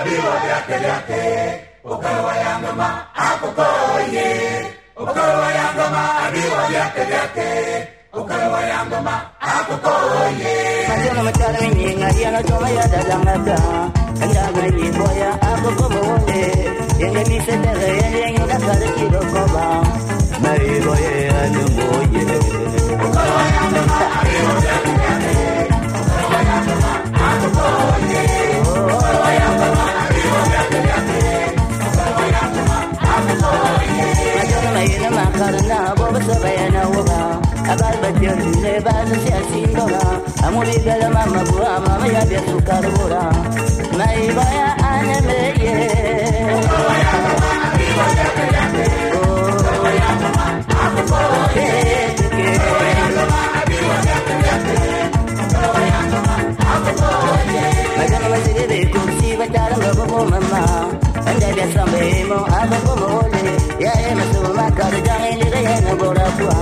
abiro lyake lyake ukawa yangoma akokoye ukawa yangoma abiro lyake lyake ukawa yangoma akokoye matana matana minga yana toba ya dadangata kanda gani boya akokomo wonde yenge misedere yenge yenge nakare kidokoba mariboye anumoye ረጀን ለባዝ ሲያሲሎና አሙሪ ገለማ መጉራ ማመያ ቤቱ ከርቡራ ማይባያ አነመየ መገን መስሪ ቤኩሲ በጫረ መበቦ መማ እንደ ቤሰም በሞ አበቦ መወሌ ያኤ መስማ ካርጃ ይልገየ ነጎራቱዋ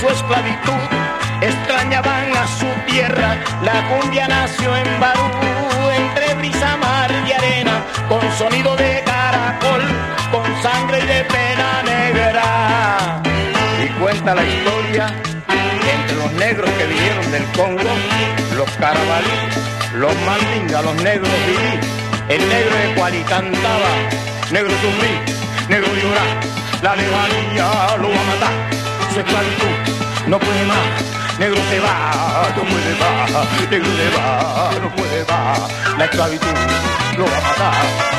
su esclavitud extrañaban a su tierra. La cumbia nació en Barú, entre brisa, mar y arena, con sonido de caracol, con sangre y de pena negra. Y cuenta la historia entre los negros que vinieron del Congo, los carabalí, los mandinga, los negros viví, el negro de y cantaba, negro sufrí, negro llorá, la lejanía lo va a matar esclavitud, no puede más. Negro se va, no puede más. Negro se va, no puede más. La esclavitud lo va a matar.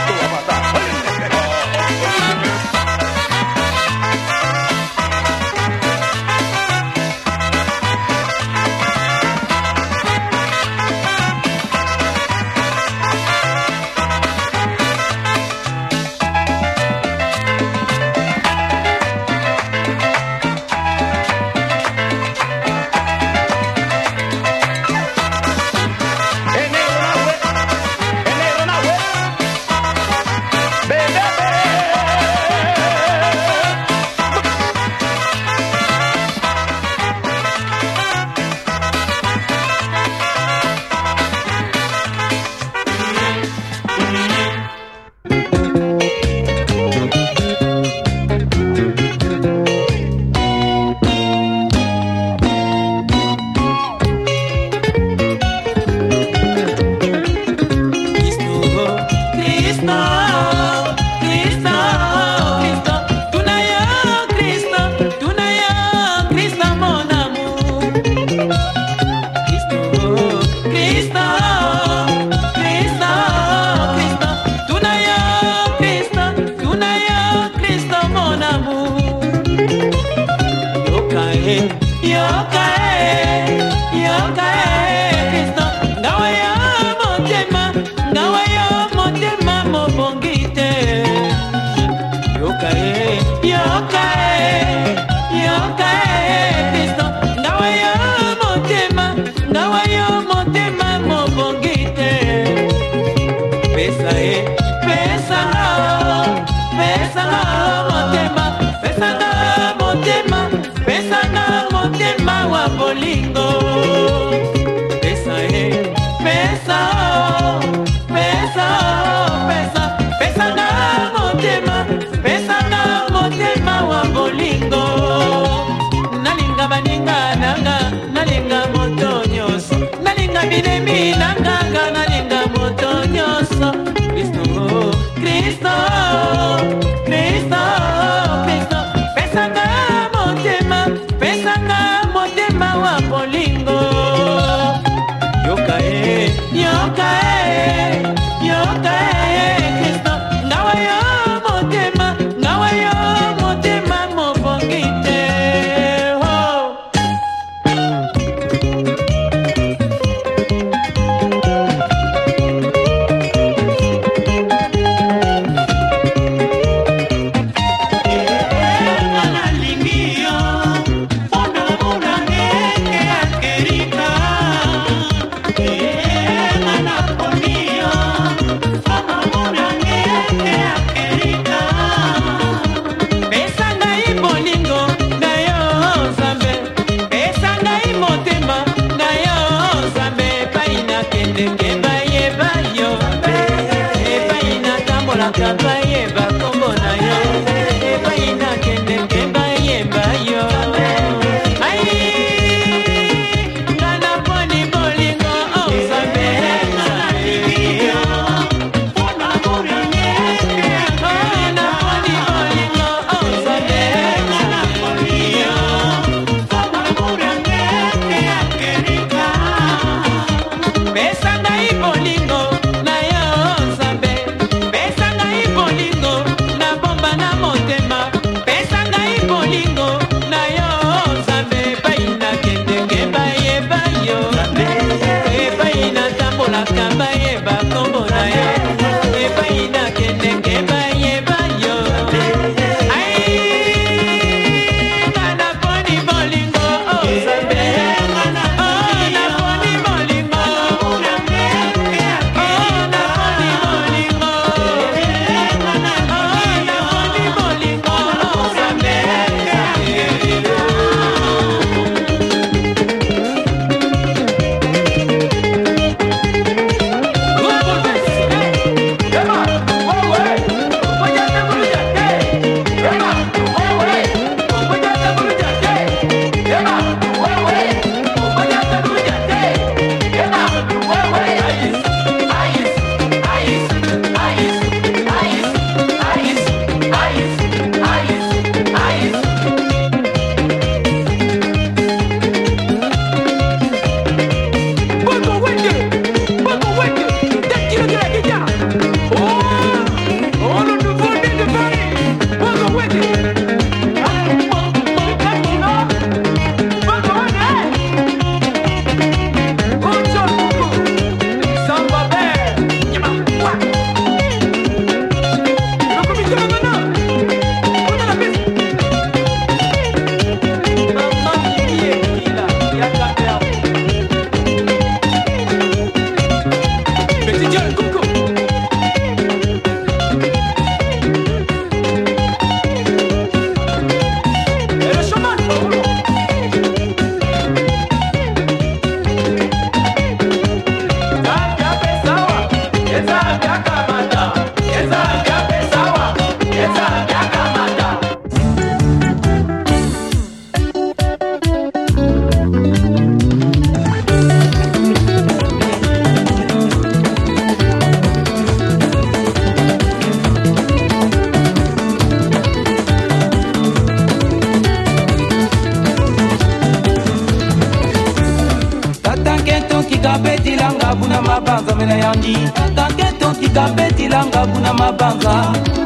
ntika buna mabanza mena yandi taketo ntika betilanga buna mabanza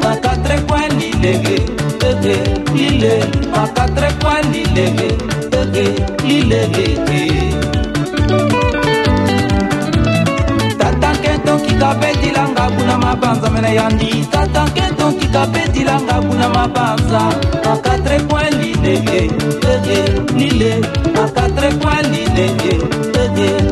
makatre kwen lilege teke lile makatre kwen lilege teke lilege tatanketo nkika betilanga buna mabanza mena yandi tatanketo nkika betilanga buna mabanza makatre kwen lilege teke lile makatre kwen lilege teke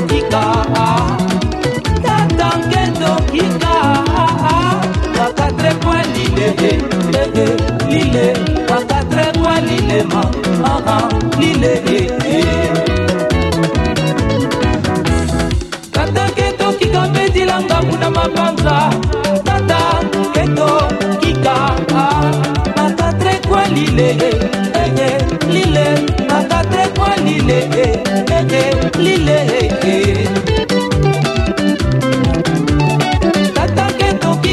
lege lege lile akatrekwa lilema aha lile ee katake eh, eh. tokika bedilanga kuna mapanza tata ketokika akatrekwa ah. lile lege eh, lile akatrekwa lile lege lile ee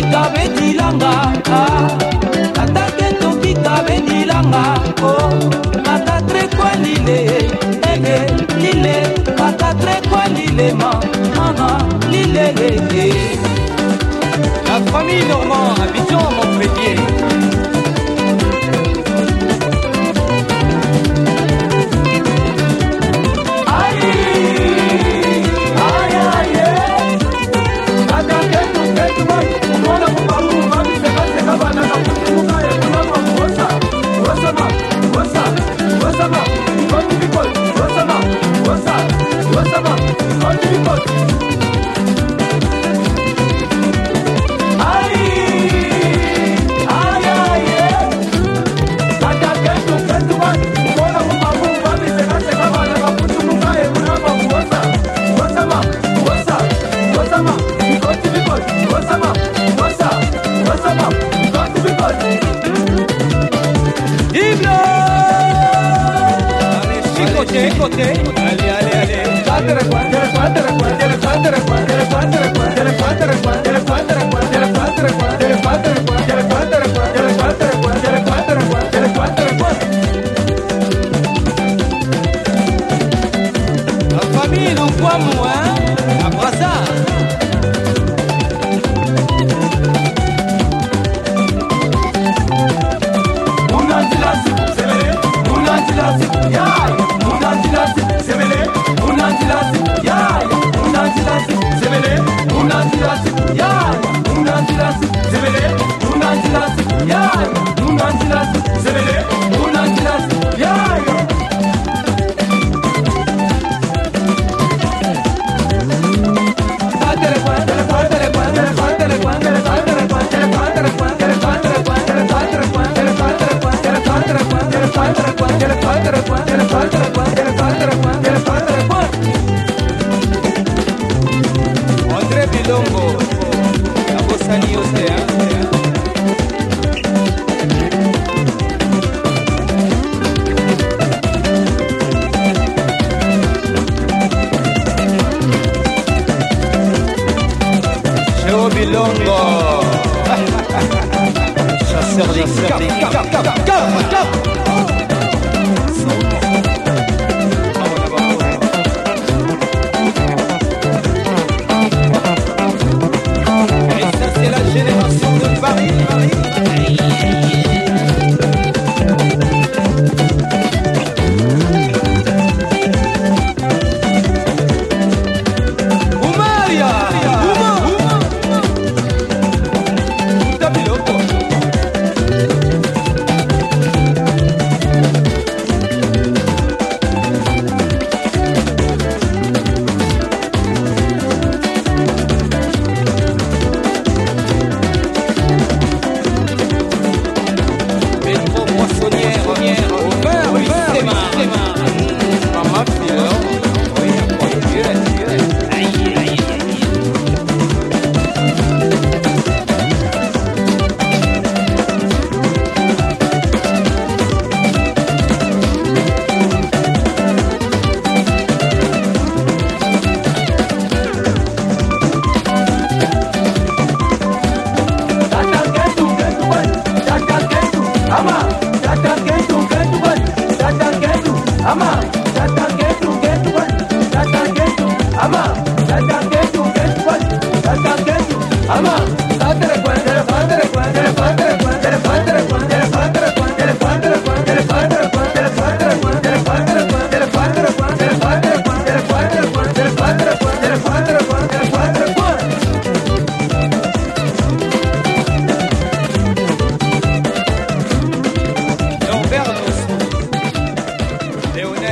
tokika bedilanga atake ah. tokika bedilanga o oh. matatrekwa lile ege lile matatrekwa lilema mama lileleke la famille normande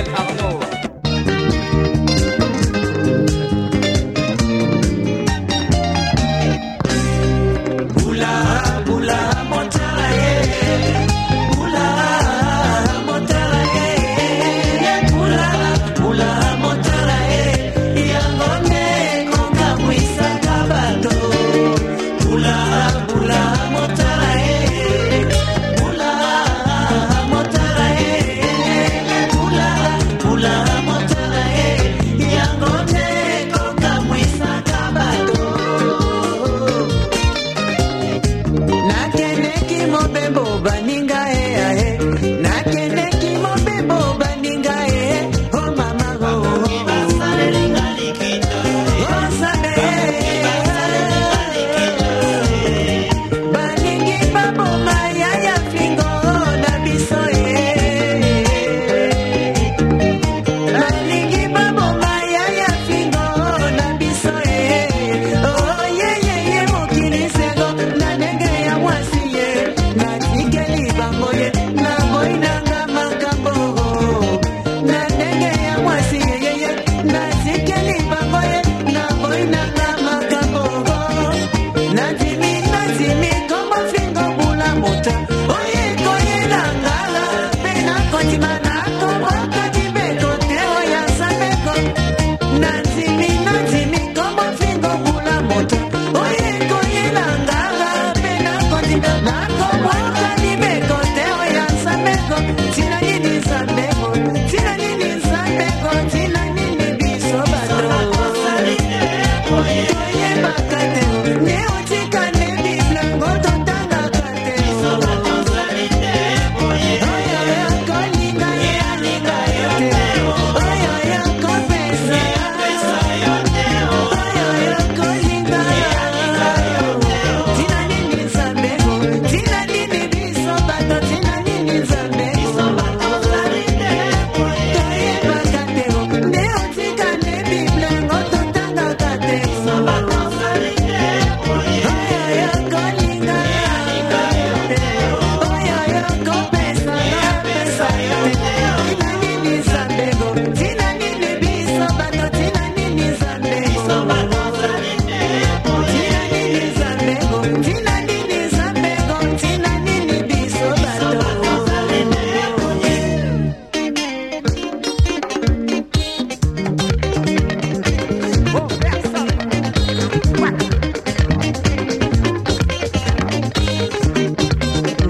el amor.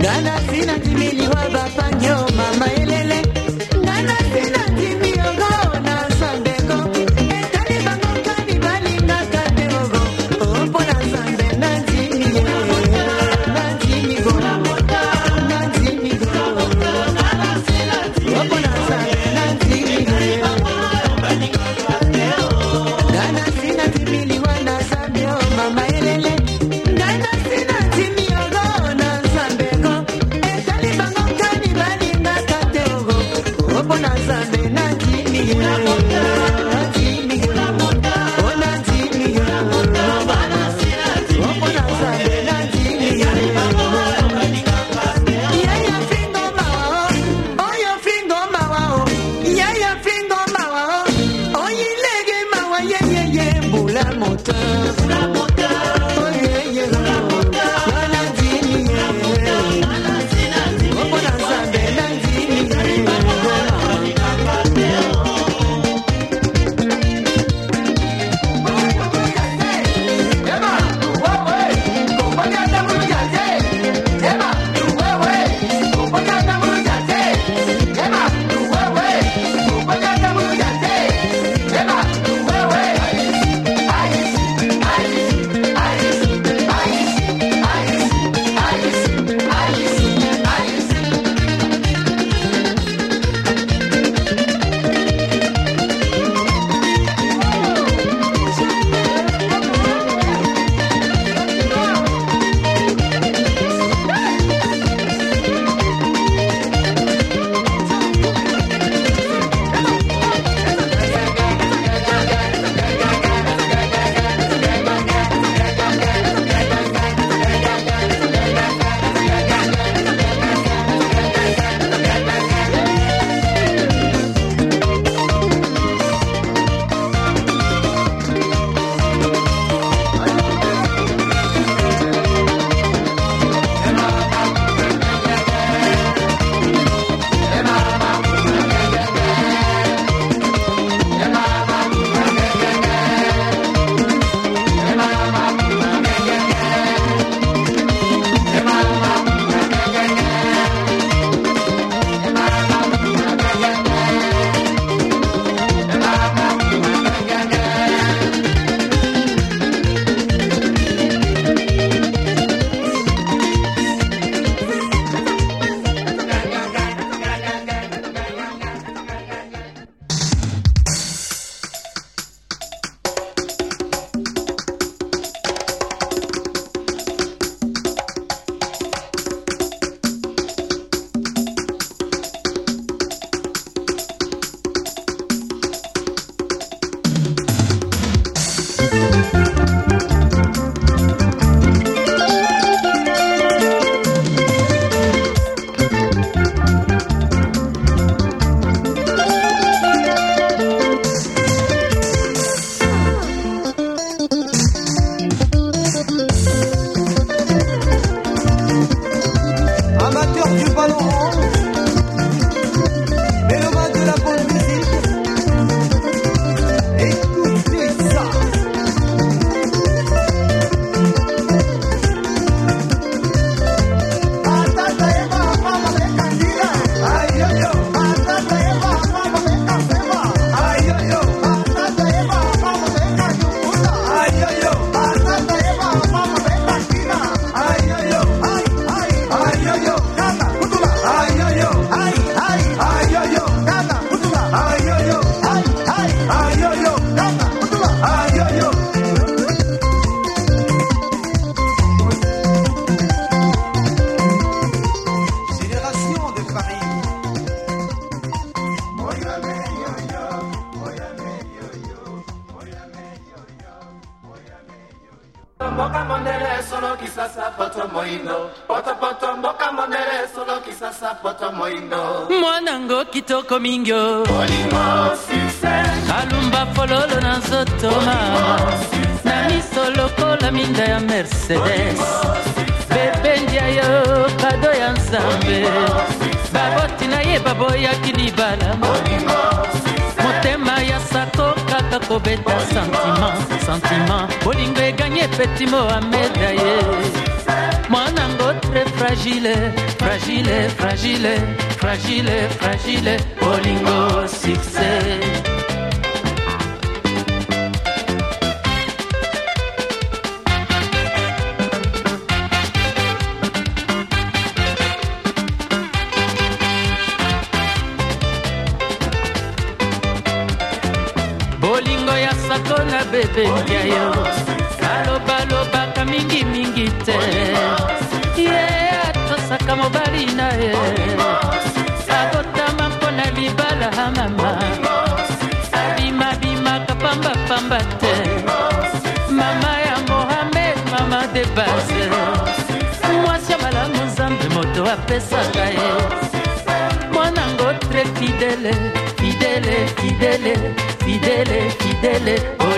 ngana sina kimili wa bapanyo mama ye mboka mondele solo kisasa poto moindo potopoto mboka mondele solo kisasa poto moindo mwanango kitoko mingi olingo sukse alumba fololo na nzoto na miso lokola minda ya mercedes bebendia yo kado ya nzambe baboti na ye baboyaki libala kobeta santima santima bolingo eganye epeti mohameda ye mwanango tre fragile fragile fragile fragile fragile bolingo sukse kopenika yo alobalobaka mingimingi te ye atosaka mobali na ye akotama mpo na libala mama abimabimaka pambapamba te mama ya mohamed mama de base mwasi ya malamu nzambe moto apesaka ye mwanango tre fidele fidele fidele fidele fidele oh.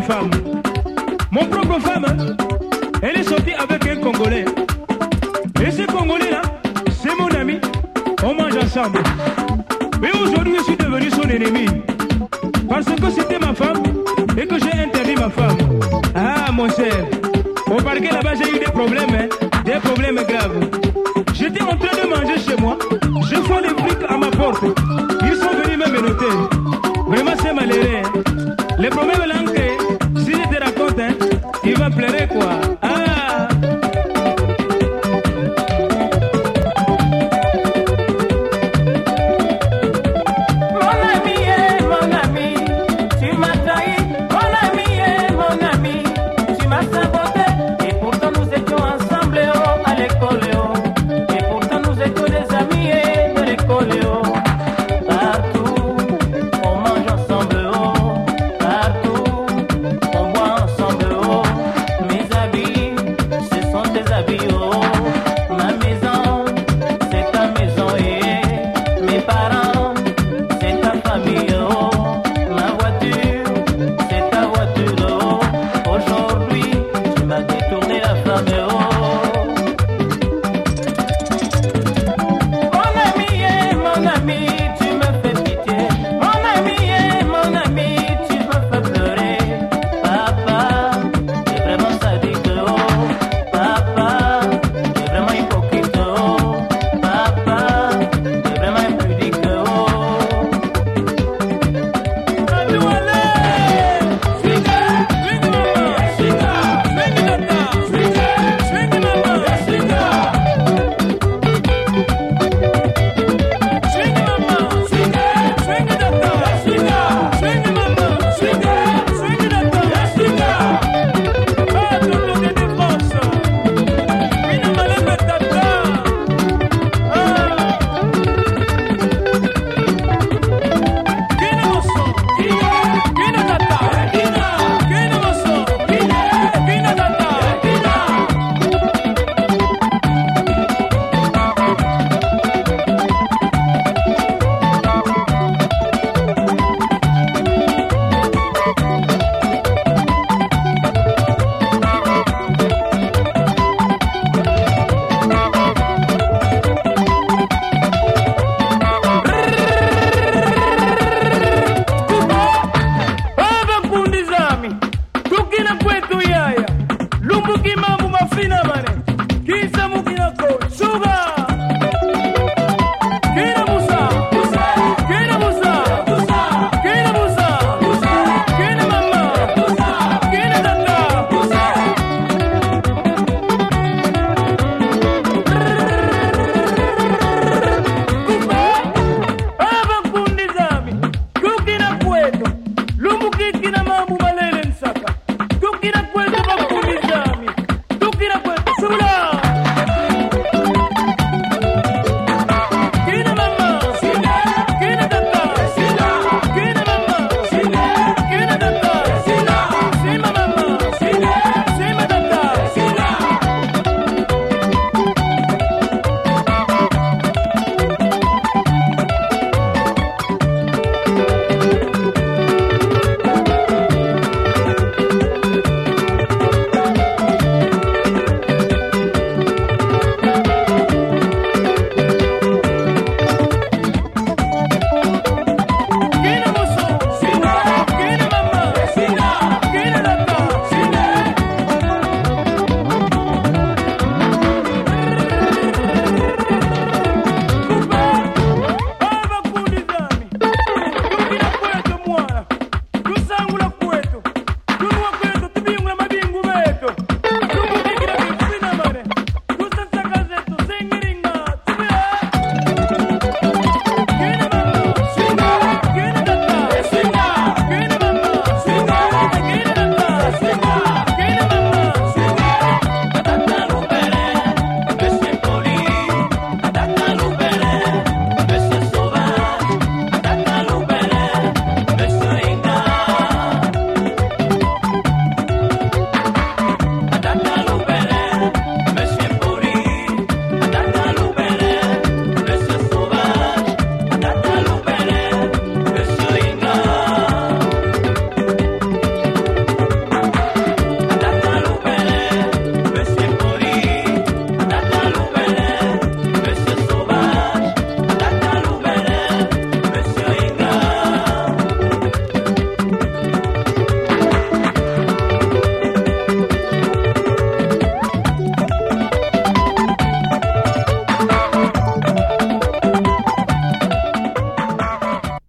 femme. Mon propre femme.